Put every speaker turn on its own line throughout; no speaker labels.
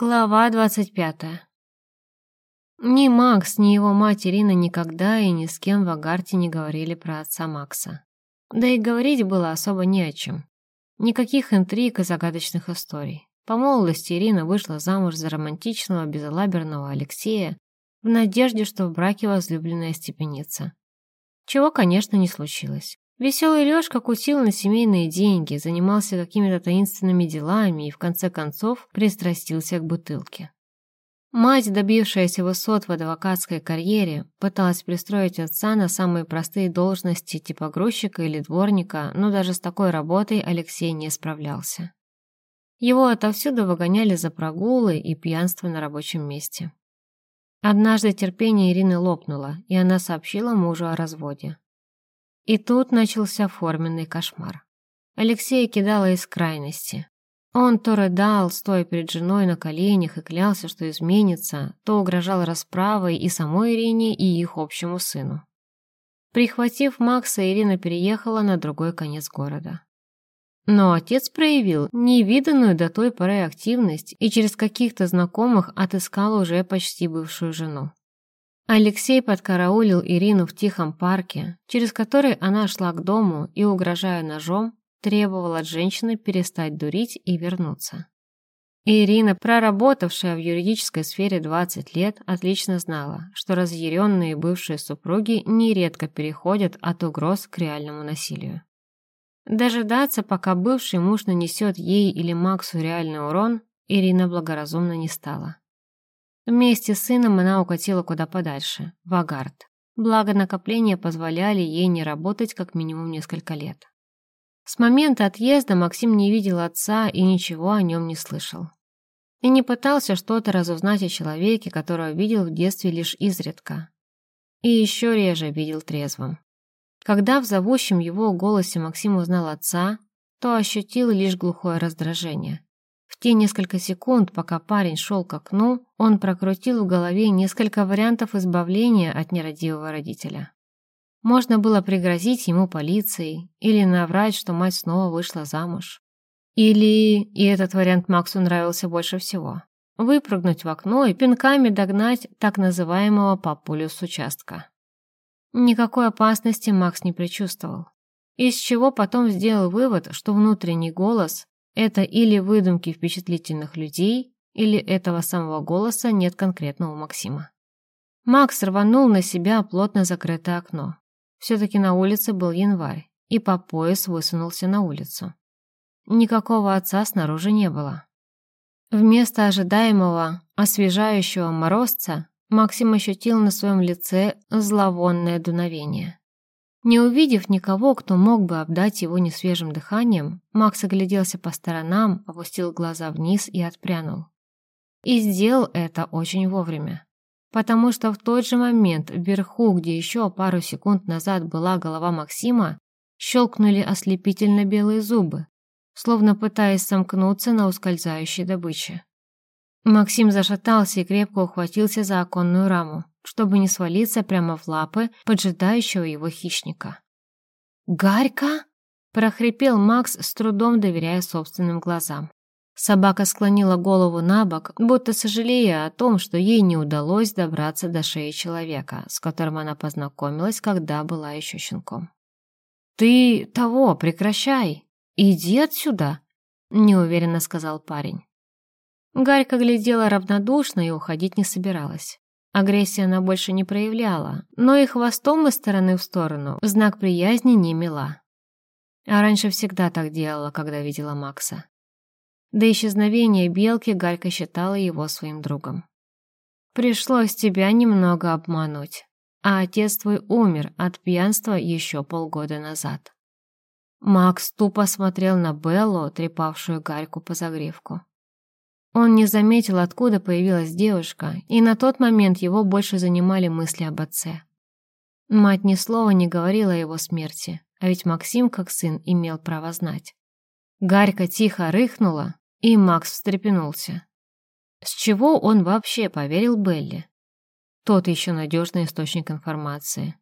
Глава двадцать пятая. Ни Макс, ни его мать Ирина никогда и ни с кем в Агарте не говорили про отца Макса. Да и говорить было особо не о чем. Никаких интриг и загадочных историй. По молодости Ирина вышла замуж за романтичного, безалаберного Алексея в надежде, что в браке возлюбленная степенится. Чего, конечно, не случилось. Веселый Лёшка кутил на семейные деньги, занимался какими-то таинственными делами и в конце концов пристрастился к бутылке. Мать, добившаяся высот в адвокатской карьере, пыталась пристроить отца на самые простые должности типа грузчика или дворника, но даже с такой работой Алексей не справлялся. Его отовсюду выгоняли за прогулы и пьянство на рабочем месте. Однажды терпение Ирины лопнуло, и она сообщила мужу о разводе. И тут начался форменный кошмар. Алексея кидало из крайности. Он то рыдал, стоя перед женой на коленях и клялся, что изменится, то угрожал расправой и самой Ирине, и их общему сыну. Прихватив Макса, Ирина переехала на другой конец города. Но отец проявил невиданную до той поры активность и через каких-то знакомых отыскал уже почти бывшую жену. Алексей подкараулил Ирину в тихом парке, через который она шла к дому и, угрожая ножом, требовал от женщины перестать дурить и вернуться. Ирина, проработавшая в юридической сфере 20 лет, отлично знала, что разъяренные бывшие супруги нередко переходят от угроз к реальному насилию. Дожидаться, пока бывший муж нанесет ей или Максу реальный урон, Ирина благоразумно не стала. Вместе с сыном она укатила куда подальше, в Агард. Благо накопления позволяли ей не работать как минимум несколько лет. С момента отъезда Максим не видел отца и ничего о нем не слышал. И не пытался что-то разузнать о человеке, которого видел в детстве лишь изредка. И еще реже видел трезвым. Когда в зовущем его голосе Максим узнал отца, то ощутил лишь глухое раздражение. В те несколько секунд, пока парень шел к окну, он прокрутил в голове несколько вариантов избавления от нерадивого родителя. Можно было пригрозить ему полицией или наврать, что мать снова вышла замуж. Или, и этот вариант Максу нравился больше всего, выпрыгнуть в окно и пинками догнать так называемого папулю с участка. Никакой опасности Макс не предчувствовал, из чего потом сделал вывод, что внутренний голос это или выдумки впечатлительных людей, или этого самого голоса нет конкретного Максима. Макс рванул на себя плотно закрытое окно. Все-таки на улице был январь, и по пояс высунулся на улицу. Никакого отца снаружи не было. Вместо ожидаемого, освежающего морозца Максим ощутил на своем лице зловонное дуновение. Не увидев никого, кто мог бы обдать его несвежим дыханием, Макс огляделся по сторонам, опустил глаза вниз и отпрянул. И сделал это очень вовремя. Потому что в тот же момент вверху, где еще пару секунд назад была голова Максима, щелкнули ослепительно белые зубы, словно пытаясь сомкнуться на ускользающей добыче. Максим зашатался и крепко ухватился за оконную раму чтобы не свалиться прямо в лапы поджидающего его хищника. «Гарька!» — прохрипел Макс, с трудом доверяя собственным глазам. Собака склонила голову на бок, будто сожалея о том, что ей не удалось добраться до шеи человека, с которым она познакомилась, когда была еще щенком. «Ты того, прекращай! Иди отсюда!» — неуверенно сказал парень. Гарька глядела равнодушно и уходить не собиралась. Агрессии она больше не проявляла, но и хвостом из стороны в сторону в знак приязни не мела. А раньше всегда так делала, когда видела Макса. До исчезновения белки Галька считала его своим другом. «Пришлось тебя немного обмануть, а отец твой умер от пьянства еще полгода назад». Макс тупо смотрел на Беллу, трепавшую Гальку по загривку. Он не заметил, откуда появилась девушка, и на тот момент его больше занимали мысли об отце. Мать ни слова не говорила о его смерти, а ведь Максим, как сын, имел право знать. Гарька тихо рыхнула, и Макс встрепенулся. С чего он вообще поверил Белли? Тот еще надежный источник информации.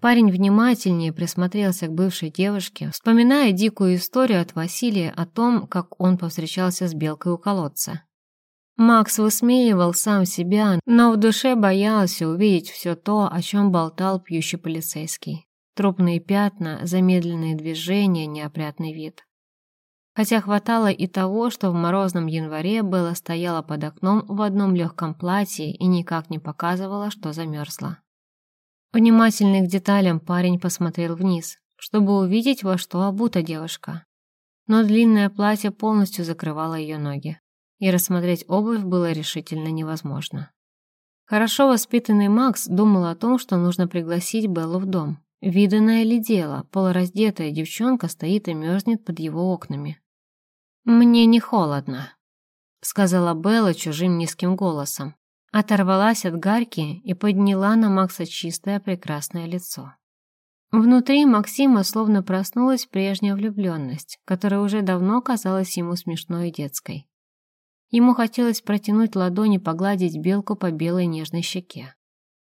Парень внимательнее присмотрелся к бывшей девушке, вспоминая дикую историю от Василия о том, как он повстречался с белкой у колодца. Макс высмеивал сам себя, но в душе боялся увидеть все то, о чем болтал пьющий полицейский. Трупные пятна, замедленные движения, неопрятный вид. Хотя хватало и того, что в морозном январе Белла стояла под окном в одном легком платье и никак не показывала, что замерзла. Внимательный к деталям парень посмотрел вниз, чтобы увидеть, во что обута девушка. Но длинное платье полностью закрывало ее ноги и рассмотреть обувь было решительно невозможно. Хорошо воспитанный Макс думал о том, что нужно пригласить Беллу в дом. Виданное ли дело, полураздетая девчонка стоит и мерзнет под его окнами. «Мне не холодно», — сказала Белла чужим низким голосом. Оторвалась от гарки и подняла на Макса чистое прекрасное лицо. Внутри Максима словно проснулась прежняя влюбленность, которая уже давно казалась ему смешной и детской. Ему хотелось протянуть ладони, погладить белку по белой нежной щеке.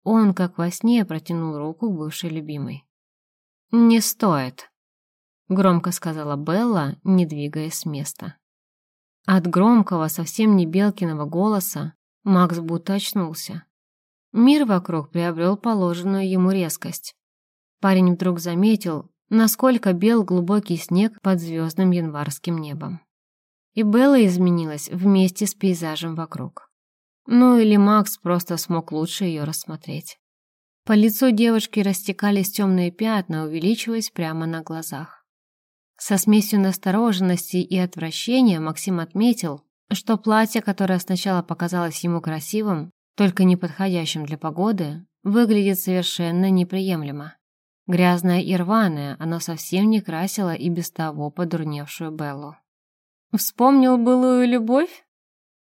Он, как во сне, протянул руку бывшей любимой. «Не стоит», — громко сказала Белла, не двигаясь с места. От громкого, совсем не Белкиного голоса Макс будто очнулся. Мир вокруг приобрел положенную ему резкость. Парень вдруг заметил, насколько бел глубокий снег под звездным январским небом. И Белла изменилась вместе с пейзажем вокруг. Ну или Макс просто смог лучше ее рассмотреть. По лицу девушки растекались темные пятна, увеличиваясь прямо на глазах. Со смесью настороженности и отвращения Максим отметил, что платье, которое сначала показалось ему красивым, только неподходящим для погоды, выглядит совершенно неприемлемо. Грязное и рваное, оно совсем не красило и без того подурневшую Беллу. «Вспомнил былую любовь?»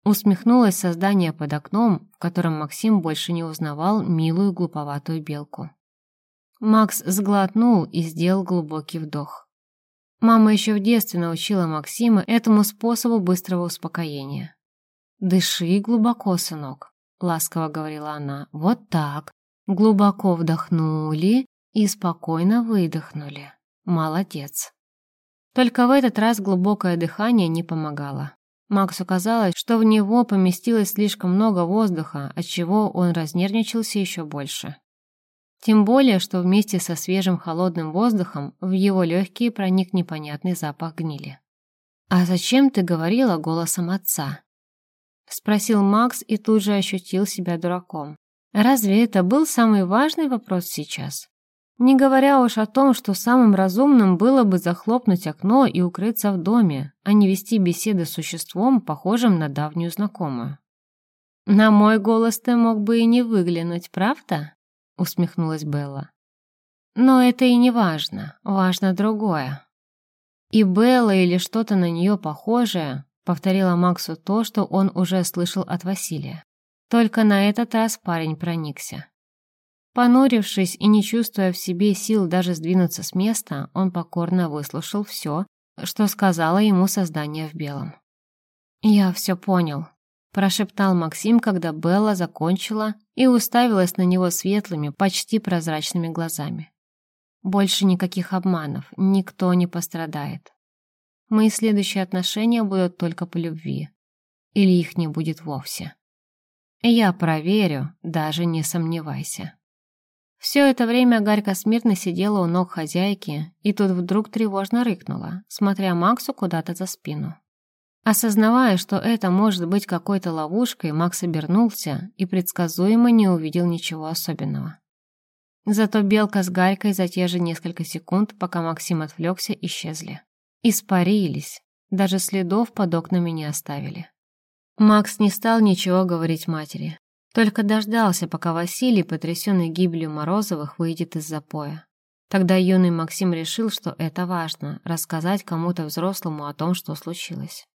Усмехнулось создание под окном, в котором Максим больше не узнавал милую глуповатую белку. Макс сглотнул и сделал глубокий вдох. Мама еще в детстве научила Максима этому способу быстрого успокоения. «Дыши глубоко, сынок», — ласково говорила она. «Вот так. Глубоко вдохнули и спокойно выдохнули. Молодец». Только в этот раз глубокое дыхание не помогало. Максу казалось, что в него поместилось слишком много воздуха, отчего он разнервничался еще больше. Тем более, что вместе со свежим холодным воздухом в его легкие проник непонятный запах гнили. «А зачем ты говорила голосом отца?» Спросил Макс и тут же ощутил себя дураком. Разве это был самый важный вопрос сейчас? Не говоря уж о том, что самым разумным было бы захлопнуть окно и укрыться в доме, а не вести беседы с существом, похожим на давнюю знакомую. «На мой голос ты мог бы и не выглянуть, правда?» — усмехнулась Белла. «Но это и не важно, важно другое». И Белла или что-то на нее похожее повторила Максу то, что он уже слышал от Василия. Только на этот раз парень проникся. Понурившись и не чувствуя в себе сил даже сдвинуться с места, он покорно выслушал все, что сказала ему создание в белом. «Я все понял», – прошептал Максим, когда Белла закончила и уставилась на него светлыми, почти прозрачными глазами. «Больше никаких обманов, никто не пострадает. Мои следующие отношения будут только по любви. Или их не будет вовсе. Я проверю, даже не сомневайся». Все это время Гарька смирно сидела у ног хозяйки, и тут вдруг тревожно рыкнула, смотря Максу куда-то за спину. Осознавая, что это может быть какой-то ловушкой, Макс обернулся и предсказуемо не увидел ничего особенного. Зато Белка с Гарькой за те же несколько секунд, пока Максим отвлекся, исчезли. Испарились, даже следов под окнами не оставили. Макс не стал ничего говорить матери, только дождался, пока Василий, потрясенный гибелью Морозовых, выйдет из запоя. Тогда юный Максим решил, что это важно – рассказать кому-то взрослому о том, что случилось.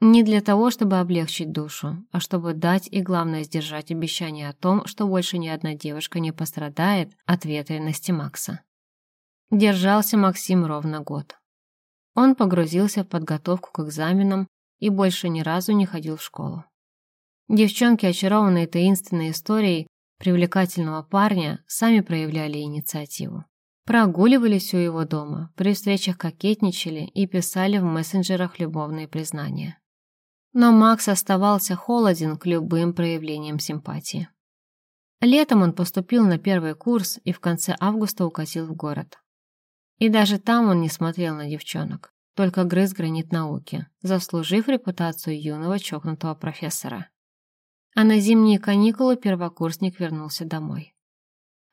Не для того, чтобы облегчить душу, а чтобы дать и, главное, сдержать обещание о том, что больше ни одна девушка не пострадает от ветрености Макса. Держался Максим ровно год. Он погрузился в подготовку к экзаменам и больше ни разу не ходил в школу. Девчонки, очарованные таинственной историей привлекательного парня, сами проявляли инициативу. Прогуливались у его дома, при встречах кокетничали и писали в мессенджерах любовные признания. Но Макс оставался холоден к любым проявлениям симпатии. Летом он поступил на первый курс и в конце августа укатил в город. И даже там он не смотрел на девчонок, только грыз гранит науки, заслужив репутацию юного чокнутого профессора. А на зимние каникулы первокурсник вернулся домой.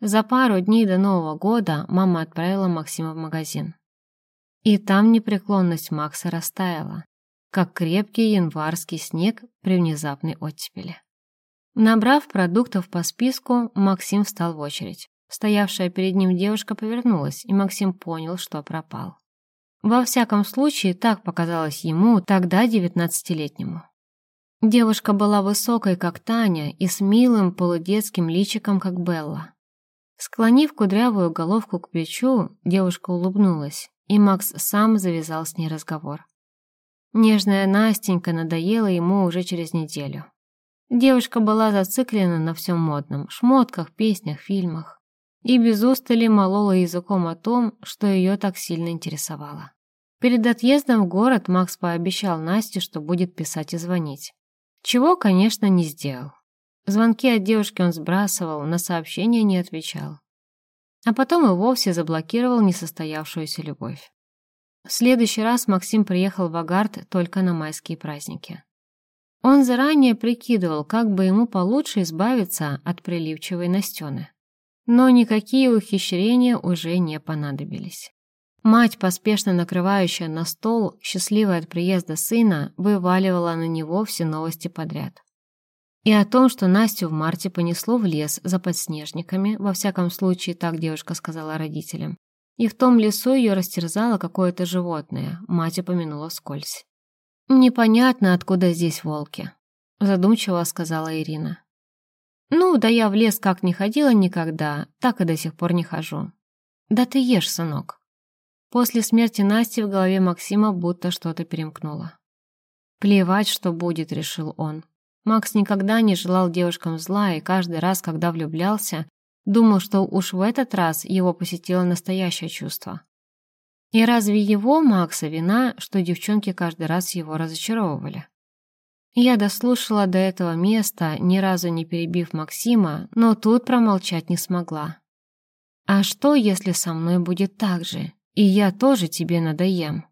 За пару дней до Нового года мама отправила Максима в магазин. И там непреклонность Макса растаяла, как крепкий январский снег при внезапной оттепели. Набрав продуктов по списку, Максим встал в очередь. Стоявшая перед ним девушка повернулась, и Максим понял, что пропал. Во всяком случае, так показалось ему, тогда девятнадцатилетнему. Девушка была высокой, как Таня, и с милым полудетским личиком, как Белла. Склонив кудрявую головку к плечу, девушка улыбнулась, и Макс сам завязал с ней разговор. Нежная Настенька надоела ему уже через неделю. Девушка была зациклена на всем модном – шмотках, песнях, фильмах. И без устали молола языком о том, что ее так сильно интересовало. Перед отъездом в город Макс пообещал Насте, что будет писать и звонить. Чего, конечно, не сделал. Звонки от девушки он сбрасывал, на сообщения не отвечал. А потом и вовсе заблокировал несостоявшуюся любовь. В следующий раз Максим приехал в Агарт только на майские праздники. Он заранее прикидывал, как бы ему получше избавиться от приливчивой Настены. Но никакие ухищрения уже не понадобились. Мать, поспешно накрывающая на стол, счастливая от приезда сына, вываливала на него все новости подряд. И о том, что Настю в марте понесло в лес за подснежниками, во всяком случае, так девушка сказала родителям. И в том лесу ее растерзало какое-то животное, мать упомянула вскользь. «Непонятно, откуда здесь волки», — задумчиво сказала Ирина. «Ну, да я в лес как не ходила никогда, так и до сих пор не хожу». «Да ты ешь, сынок». После смерти Насти в голове Максима будто что-то перемкнуло. «Плевать, что будет», — решил он. Макс никогда не желал девушкам зла и каждый раз, когда влюблялся, думал, что уж в этот раз его посетило настоящее чувство. И разве его, Макса, вина, что девчонки каждый раз его разочаровывали? Я дослушала до этого места, ни разу не перебив Максима, но тут промолчать не смогла. «А что, если со мной будет так же, и я тоже тебе надоем?»